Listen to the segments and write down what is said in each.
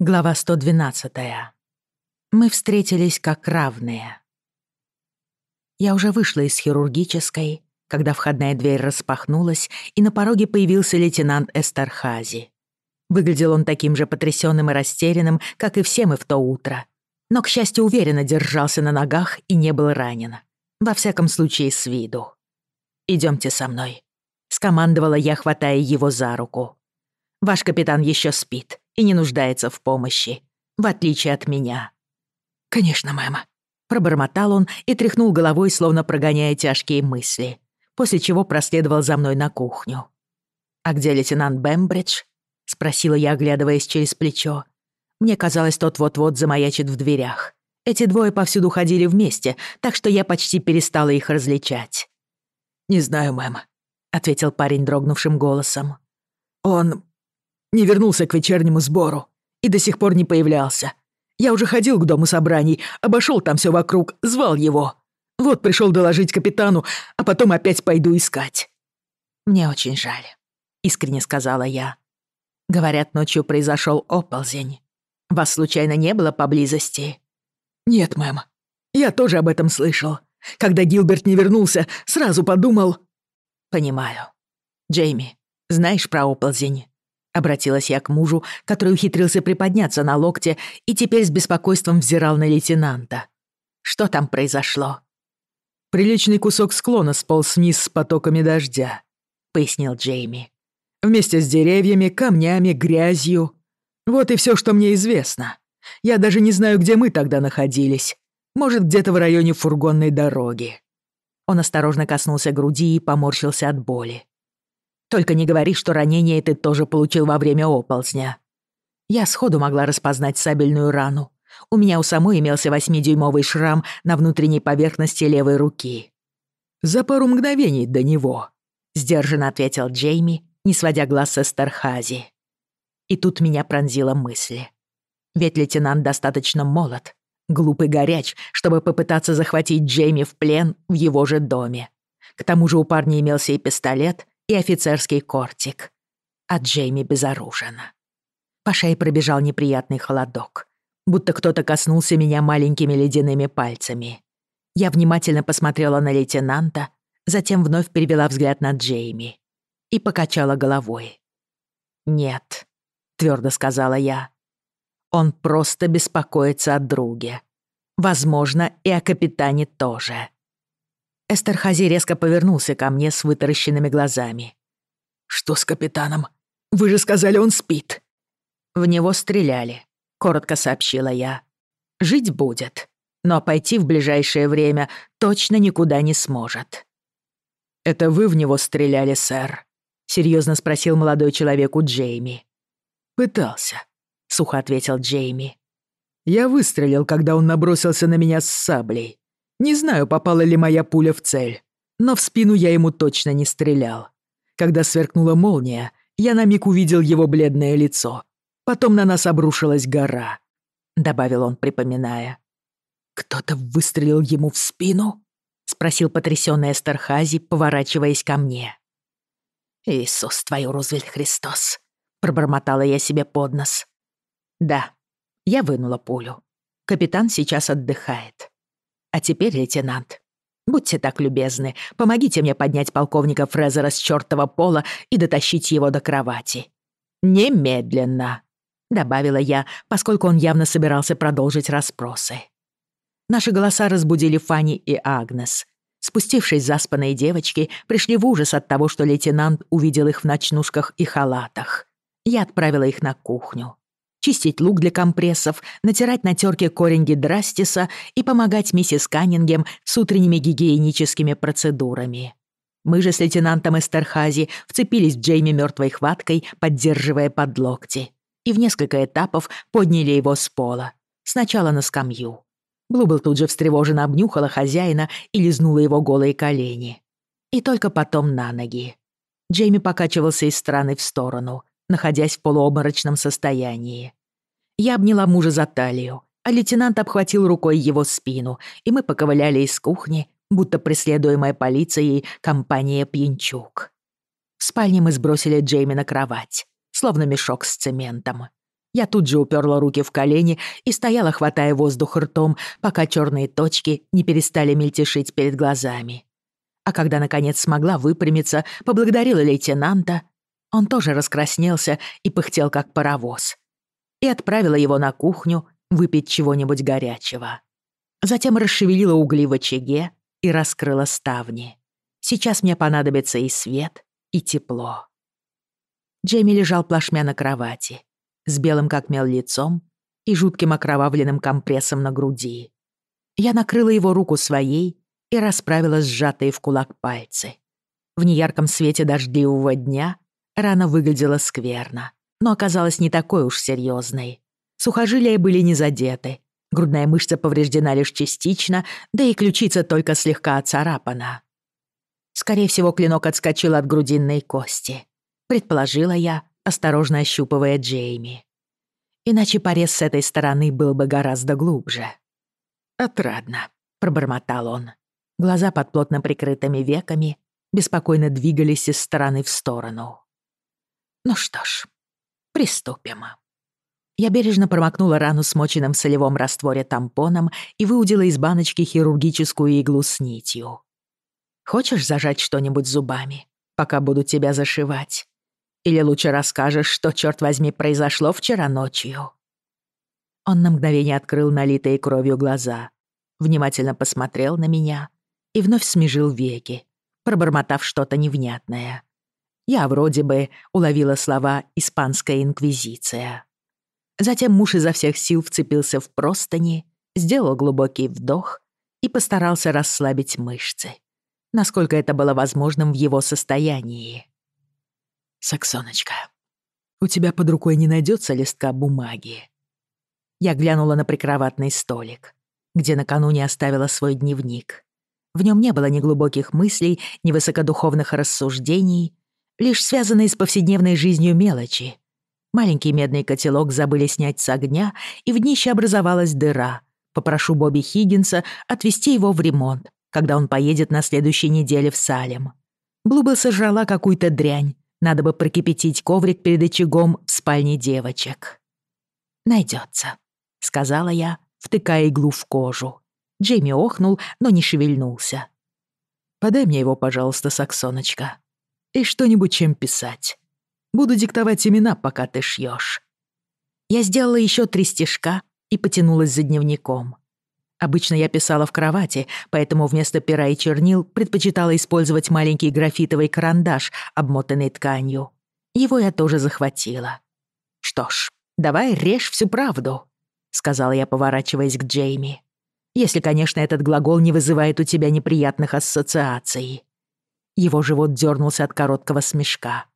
Глава 112. Мы встретились как равные. Я уже вышла из хирургической, когда входная дверь распахнулась, и на пороге появился лейтенант Эстерхази. Выглядел он таким же потрясённым и растерянным, как и все мы в то утро. Но, к счастью, уверенно держался на ногах и не был ранен. Во всяком случае, с виду. «Идёмте со мной», — скомандовала я, хватая его за руку. «Ваш капитан ещё спит и не нуждается в помощи, в отличие от меня». «Конечно, Мэма. Пробормотал он и тряхнул головой, словно прогоняя тяжкие мысли, после чего проследовал за мной на кухню. «А где лейтенант Бэмбридж?» — спросила я, оглядываясь через плечо. Мне казалось, тот вот-вот замаячит в дверях. Эти двое повсюду ходили вместе, так что я почти перестала их различать. «Не знаю, мэм», — ответил парень дрогнувшим голосом. «Он не вернулся к вечернему сбору и до сих пор не появлялся. Я уже ходил к дому собраний, обошел там все вокруг, звал его. Вот пришел доложить капитану, а потом опять пойду искать». «Мне очень жаль», — искренне сказала я. «Говорят, ночью произошел оползень. Вас случайно не было поблизости?» «Нет, мэм. Я тоже об этом слышал. Когда Гилберт не вернулся, сразу подумал...» «Понимаю. Джейми, знаешь про оползень?» Обратилась я к мужу, который ухитрился приподняться на локте и теперь с беспокойством взирал на лейтенанта. «Что там произошло?» «Приличный кусок склона сполз вниз с потоками дождя», — пояснил Джейми. «Вместе с деревьями, камнями, грязью. Вот и все, что мне известно. Я даже не знаю, где мы тогда находились. Может, где-то в районе фургонной дороги». Он осторожно коснулся груди и поморщился от боли. Только не говори, что ранение ты тоже получил во время оползня. Я сходу могла распознать сабельную рану. У меня у самой имелся восьмидюймовый шрам на внутренней поверхности левой руки. «За пару мгновений до него», — сдержанно ответил Джейми, не сводя глаз со Стархази. И тут меня пронзила мысль. Ведь лейтенант достаточно молод, глупый, горяч, чтобы попытаться захватить Джейми в плен в его же доме. К тому же у парня имелся и пистолет, и офицерский кортик. А Джейми безоружен. По шее пробежал неприятный холодок, будто кто-то коснулся меня маленькими ледяными пальцами. Я внимательно посмотрела на лейтенанта, затем вновь перевела взгляд на Джейми и покачала головой. «Нет», — твердо сказала я. «Он просто беспокоится о друге. Возможно, и о капитане тоже». Эстер резко повернулся ко мне с вытаращенными глазами. «Что с капитаном? Вы же сказали, он спит!» «В него стреляли», — коротко сообщила я. «Жить будет, но пойти в ближайшее время точно никуда не сможет». «Это вы в него стреляли, сэр?» — серьезно спросил молодой человек у Джейми. «Пытался», — сухо ответил Джейми. «Я выстрелил, когда он набросился на меня с саблей. Не знаю, попала ли моя пуля в цель, но в спину я ему точно не стрелял. Когда сверкнула молния, я на миг увидел его бледное лицо. Потом на нас обрушилась гора, добавил он, припоминая. Кто-то выстрелил ему в спину? спросил потрясённый Эстерхази, поворачиваясь ко мне. Иисус, твою Рузвельт Христос, пробормотала я себе под нос. Да, я вынула пулю. Капитан сейчас отдыхает. А теперь, лейтенант, будьте так любезны, помогите мне поднять полковника Фрезера с чёртова пола и дотащить его до кровати. Немедленно!» — добавила я, поскольку он явно собирался продолжить расспросы. Наши голоса разбудили Фанни и Агнес. Спустившись заспанные девочки, пришли в ужас от того, что лейтенант увидел их в ночнушках и халатах. Я отправила их на кухню чистить лук для компрессов, натирать на терке корень гидрастиса и помогать миссис Каннингем с утренними гигиеническими процедурами. Мы же с лейтенантом Эстерхази вцепились в Джейми мертвой хваткой, поддерживая под локти, и в несколько этапов подняли его с пола. Сначала на скамью. Блубл тут же встревоженно обнюхала хозяина и лизнула его голые колени. И только потом на ноги. Джейми покачивался из стороны в сторону — находясь в полуобморочном состоянии. Я обняла мужа за талию, а лейтенант обхватил рукой его спину, и мы поковыляли из кухни, будто преследуемая полицией компания «Пьянчук». В спальне мы сбросили Джейми на кровать, словно мешок с цементом. Я тут же уперла руки в колени и стояла, хватая воздух ртом, пока черные точки не перестали мельтешить перед глазами. А когда, наконец, смогла выпрямиться, поблагодарила лейтенанта он тоже раскраснелся и пыхтел, как паровоз. И отправила его на кухню выпить чего-нибудь горячего. Затем расшевелила угли в очаге и раскрыла ставни. Сейчас мне понадобится и свет, и тепло. Джейми лежал плашмя на кровати, с белым как мел лицом и жутким окровавленным компрессом на груди. Я накрыла его руку своей и расправила сжатые в кулак пальцы. В неярком свете дождливого дня рана выглядела скверно, но оказалась не такой уж серьезной. Сухожилия были не задеты, грудная мышца повреждена лишь частично, да и ключица только слегка оцарапана. Скорее всего, клинок отскочил от грудинной кости. Предположила я, осторожно ощупывая Джейми. Иначе порез с этой стороны был бы гораздо глубже. «Отрадно», — пробормотал он. Глаза под плотно прикрытыми веками беспокойно двигались из стороны в сторону. «Ну что ж, приступим». Я бережно промокнула рану смоченным в солевом растворе тампоном и выудила из баночки хирургическую иглу с нитью. «Хочешь зажать что-нибудь зубами, пока буду тебя зашивать?» Или лучше расскажешь, что, черт возьми, произошло вчера ночью?» Он на мгновение открыл налитые кровью глаза, внимательно посмотрел на меня и вновь смежил веки, пробормотав что-то невнятное. Я вроде бы уловила слова «Испанская инквизиция». Затем муж изо всех сил вцепился в простыни, сделал глубокий вдох и постарался расслабить мышцы, насколько это было возможным в его состоянии. «Саксоночка, у тебя под рукой не найдется листка бумаги?» Я глянула на прикроватный столик, где накануне оставила свой дневник. В нем не было ни глубоких мыслей, ни высокодуховных рассуждений, лишь связанные с повседневной жизнью мелочи. Маленький медный котелок забыли снять с огня, и в днище образовалась дыра. Попрошу Бобби Хиггинса отвезти его в ремонт, когда он поедет на следующей неделе в Салем. Блуба сожрала какую-то дрянь. Надо бы прокипятить коврик перед очагом в спальне девочек. Найдется, сказала я, втыкая иглу в кожу. Джейми охнул, но не шевельнулся. «Подай мне его, пожалуйста, Саксоночка», И что-нибудь чем писать. Буду диктовать имена, пока ты шьешь. Я сделала еще три стежка и потянулась за дневником. Обычно я писала в кровати, поэтому вместо пера и чернил предпочитала использовать маленький графитовый карандаш, обмотанный тканью. Его я тоже захватила. «Что ж, давай режь всю правду», — сказала я, поворачиваясь к Джейми. «Если, конечно, этот глагол не вызывает у тебя неприятных ассоциаций». Его живот дернулся от короткого смешка.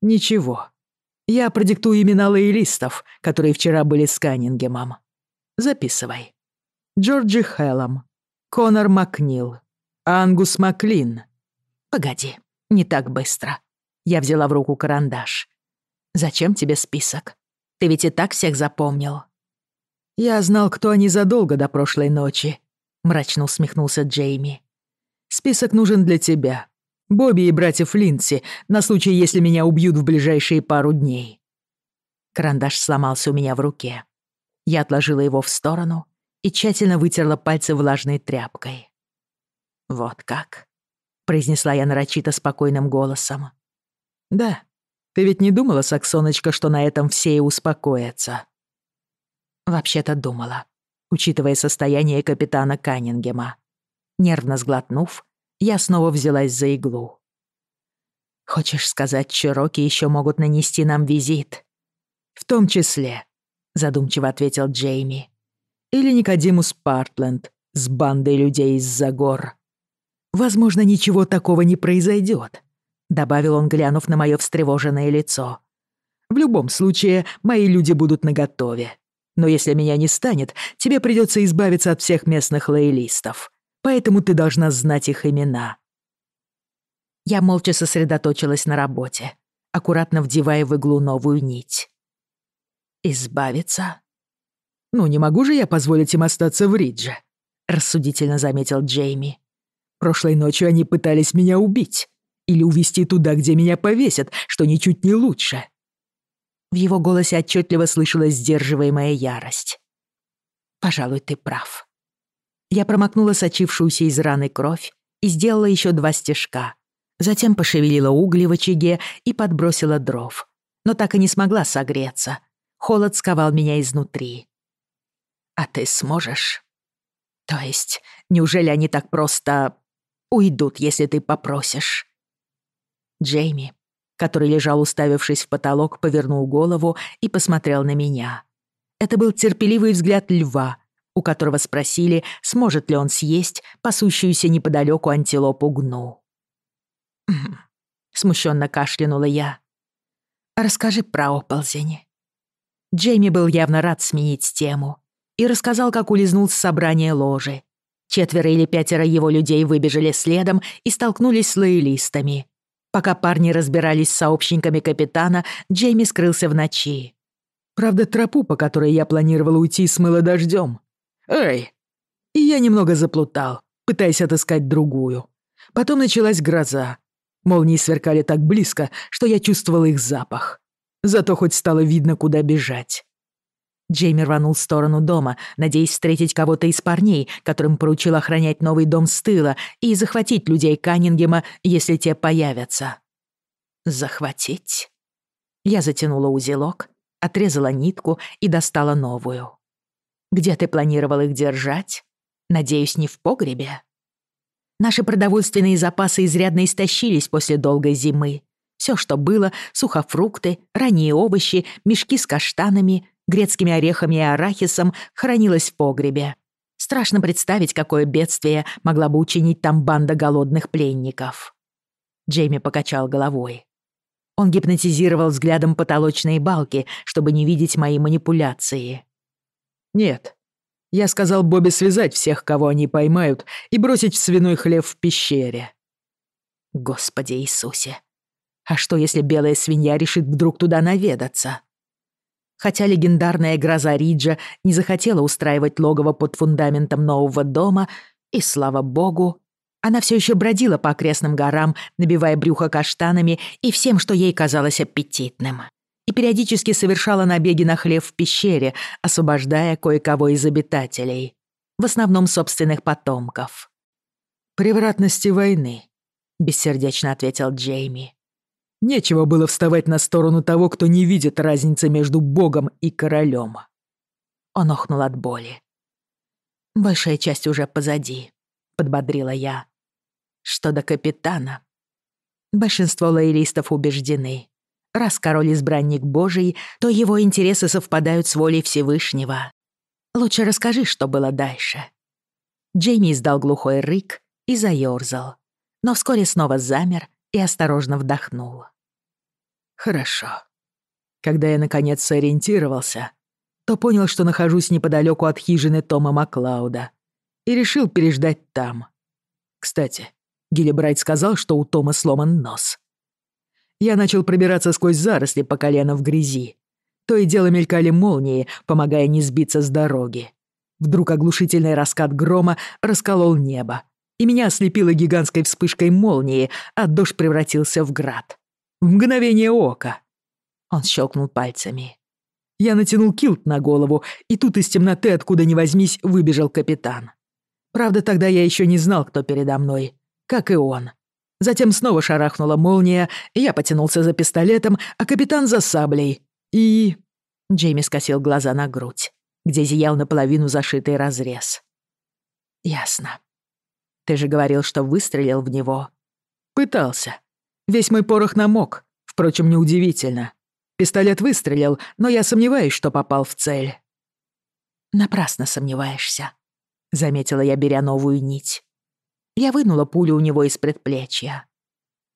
«Ничего. Я продиктую имена лоялистов, которые вчера были с Каннингемом. Записывай». Джорджи Хеллом, Конор Макнил, Ангус Маклин. Погоди, не так быстро. Я взяла в руку карандаш. Зачем тебе список? Ты ведь и так всех запомнил. Я знал, кто они задолго до прошлой ночи, мрачно усмехнулся Джейми. Список нужен для тебя, Бобби и братьев Линдси на случай, если меня убьют в ближайшие пару дней. Карандаш сломался у меня в руке. Я отложила его в сторону и тщательно вытерла пальцы влажной тряпкой. «Вот как?» — произнесла я нарочито спокойным голосом. «Да, ты ведь не думала, Саксоночка, что на этом все и успокоятся?» «Вообще-то думала», учитывая состояние капитана Каннингема. Нервно сглотнув, я снова взялась за иглу. «Хочешь сказать, Чироки еще могут нанести нам визит?» «В том числе», — задумчиво ответил Джейми или Никодимус Партленд с бандой людей из-за гор. Возможно, ничего такого не произойдет, добавил он, глянув на мое встревоженное лицо. В любом поэтому ты должна знать их имена». Я молча сосредоточилась на работе, аккуратно вдевая в иглу новую нить. «Избавиться?» «Ну, не могу же я позволить им остаться в Ридже», — рассудительно заметил Джейми. «Прошлой ночью они пытались меня убить или увезти туда, где меня повесят, что ничуть не лучше». В его голосе отчетливо слышалась сдерживаемая ярость. «Пожалуй, ты прав. Я промокнула сочившуюся из раны кровь и сделала еще два стежка. Затем пошевелила угли в очаге и подбросила дров. Но так и не смогла согреться. Холод сковал меня изнутри. «А ты сможешь?» «То есть, неужели они так просто уйдут, если ты попросишь?» Джейми, который лежал, уставившись в потолок, повернул голову и посмотрел на меня. Это был терпеливый взгляд льва — у которого спросили, сможет ли он съесть пасущуюся неподалеку антилопу гну. смущенно кашлянула я. «Расскажи про оползень». Джейми был явно рад сменить тему и рассказал, как улизнул с собрания ложи. Четверо или пятеро его людей выбежали следом и столкнулись с лоялистами. Пока парни разбирались с сообщниками капитана, Джейми скрылся в ночи. «Правда, тропу, по которой я планировал уйти, смыло дождем, Эй! И я немного заплутал, пытаясь отыскать другую. Потом началась гроза. Молнии сверкали так близко, что я чувствовал их запах. Зато хоть стало видно, куда бежать. Джейми рванул в сторону дома, надеясь встретить кого-то из парней, которым поручил охранять новый дом с тыла и захватить людей Каннингема, если те появятся. Захватить? Я затянула узелок, отрезала нитку и достала новую. Где ты планировал их держать? Надеюсь, не в погребе? Наши продовольственные запасы изрядно истощились после долгой зимы. Все, что было, сухофрукты, ранние овощи, мешки с каштанами, грецкими орехами и арахисом хранилось в погребе. Страшно представить, какое бедствие могла бы учинить там банда голодных пленников. Джейми покачал головой. Он гипнотизировал взглядом потолочные балки, чтобы не видеть мои манипуляции. Нет. Я сказал Бобби связать всех, кого они поймают, и бросить в свиной хлев в пещере. Господи Иисусе. А что, если белая свинья решит вдруг туда наведаться? Хотя легендарная гроза Риджа не захотела устраивать логово под фундаментом нового дома, и, слава богу, она все еще бродила по окрестным горам, набивая брюхо каштанами и всем, что ей казалось аппетитным. И периодически совершала набеги на хлев в пещере, освобождая кое-кого из обитателей, в основном собственных потомков. «Превратности войны», — бессердечно ответил Джейми. «Нечего было вставать на сторону того, кто не видит разницы между богом и королем». Он охнул от боли. «Большая часть уже позади», — подбодрила я. «Что до капитана?» Большинство лоялистов убеждены, Раз король избранник Божий, то его интересы совпадают с волей Всевышнего. Лучше расскажи, что было дальше. Джейми издал глухой рык и заёрзал, но вскоре снова замер и осторожно вдохнул. Хорошо. Когда я наконец сориентировался, то понял, что нахожусь неподалеку от хижины Тома Маклауда и решил переждать там. Кстати, Гиллибрайт сказал, что у Тома сломан нос. Я начал пробираться сквозь заросли по колено в грязи. То и дело мелькали молнии, помогая не сбиться с дороги. Вдруг оглушительный раскат грома расколол небо, и меня ослепило гигантской вспышкой молнии, а дождь превратился в град. В мгновение ока. Он щелкнул пальцами. Я натянул килт на голову, и тут из темноты, откуда ни возьмись, выбежал капитан. Правда, тогда я еще не знал, кто передо мной, как и он. Затем снова шарахнула молния, и я потянулся за пистолетом, а капитан за саблей. И... Джейми скосил глаза на грудь, где зиял наполовину зашитый разрез. «Ясно. Ты же говорил, что выстрелил в него». «Пытался. Весь мой порох намок. Впрочем, неудивительно. Пистолет выстрелил, но я сомневаюсь, что попал в цель». «Напрасно сомневаешься», — заметила я, беря новую нить. Я вынула пулю у него из предплечья.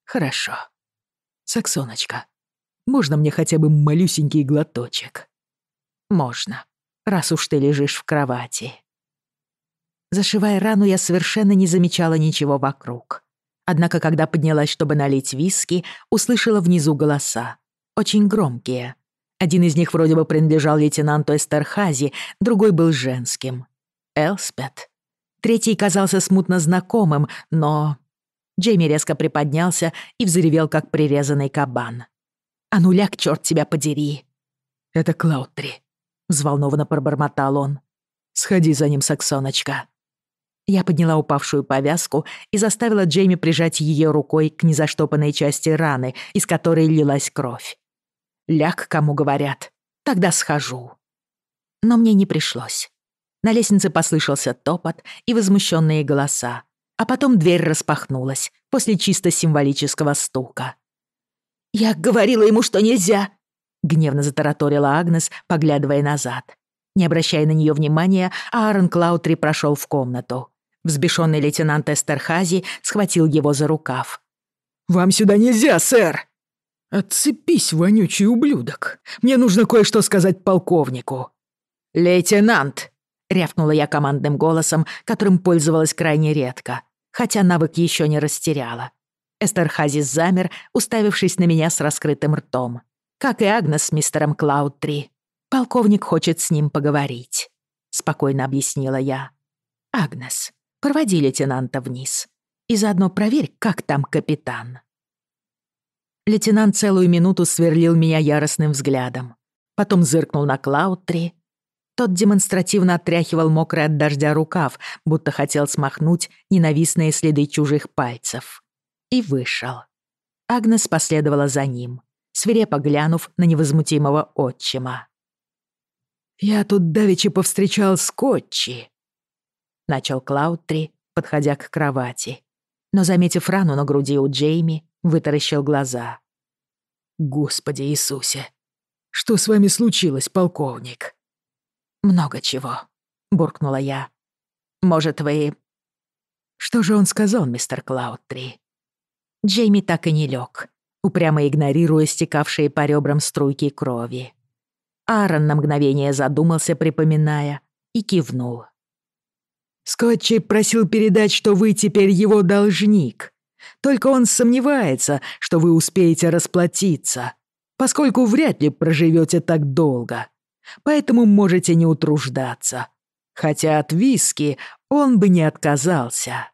«Хорошо. Саксоночка, можно мне хотя бы малюсенький глоточек?» «Можно, раз уж ты лежишь в кровати». Зашивая рану, я совершенно не замечала ничего вокруг. Однако, когда поднялась, чтобы налить виски, услышала внизу голоса. Очень громкие. Один из них вроде бы принадлежал лейтенанту Эстерхази, другой был женским. Элспет Третий казался смутно знакомым, но... Джейми резко приподнялся и взревел, как прирезанный кабан. «А ну ляг, чёрт тебя подери!» «Это Клаутри», — взволнованно пробормотал он. «Сходи за ним, Саксоночка». Я подняла упавшую повязку и заставила Джейми прижать ее рукой к незаштопанной части раны, из которой лилась кровь. «Ляг, кому говорят. Тогда схожу». Но мне не пришлось. На лестнице послышался топот и возмущенные голоса, а потом дверь распахнулась после чисто символического стука. «Я говорила ему, что нельзя!» — гневно затараторила Агнес, поглядывая назад. Не обращая на нее внимания, Аарон Клаутри прошел в комнату. Взбешенный лейтенант Эстерхази схватил его за рукав. «Вам сюда нельзя, сэр!» «Отцепись, вонючий ублюдок! Мне нужно кое-что сказать полковнику!» «Лейтенант!» — рявкнула я командным голосом, которым пользовалась крайне редко, хотя навык еще не растеряла. Эстерхази замер, уставившись на меня с раскрытым ртом. Как и Агнес с мистером Клаудтри. Полковник хочет с ним поговорить, спокойно объяснила я. Агнес, Проводи лейтенанта вниз. И заодно проверь, как там капитан». Лейтенант целую минуту сверлил меня яростным взглядом. Потом зыркнул на Клаутри. Тот демонстративно отряхивал мокрый от дождя рукав, будто хотел смахнуть ненавистные следы чужих пальцев. И вышел. Агнес последовала за ним, свирепо глянув на невозмутимого отчима. «Я тут давеча повстречал Скотчи», — начал Клаудтри, подходя к кровати. Но, заметив рану на груди у Джейми, вытаращил глаза. «Господи Иисусе! Что с вами случилось, полковник?» «Много чего», — буркнула я. «Может, вы...» «Что же он сказал, мистер Клаудтри?» Джейми так и не лег, упрямо игнорируя стекавшие по ребрам струйки крови. Аарон на мгновение задумался, припоминая, и кивнул. Скотчи просил передать, что вы теперь его должник. Только он сомневается, что вы успеете расплатиться, поскольку поэтому можете не утруждаться. Хотя от виски он бы не отказался.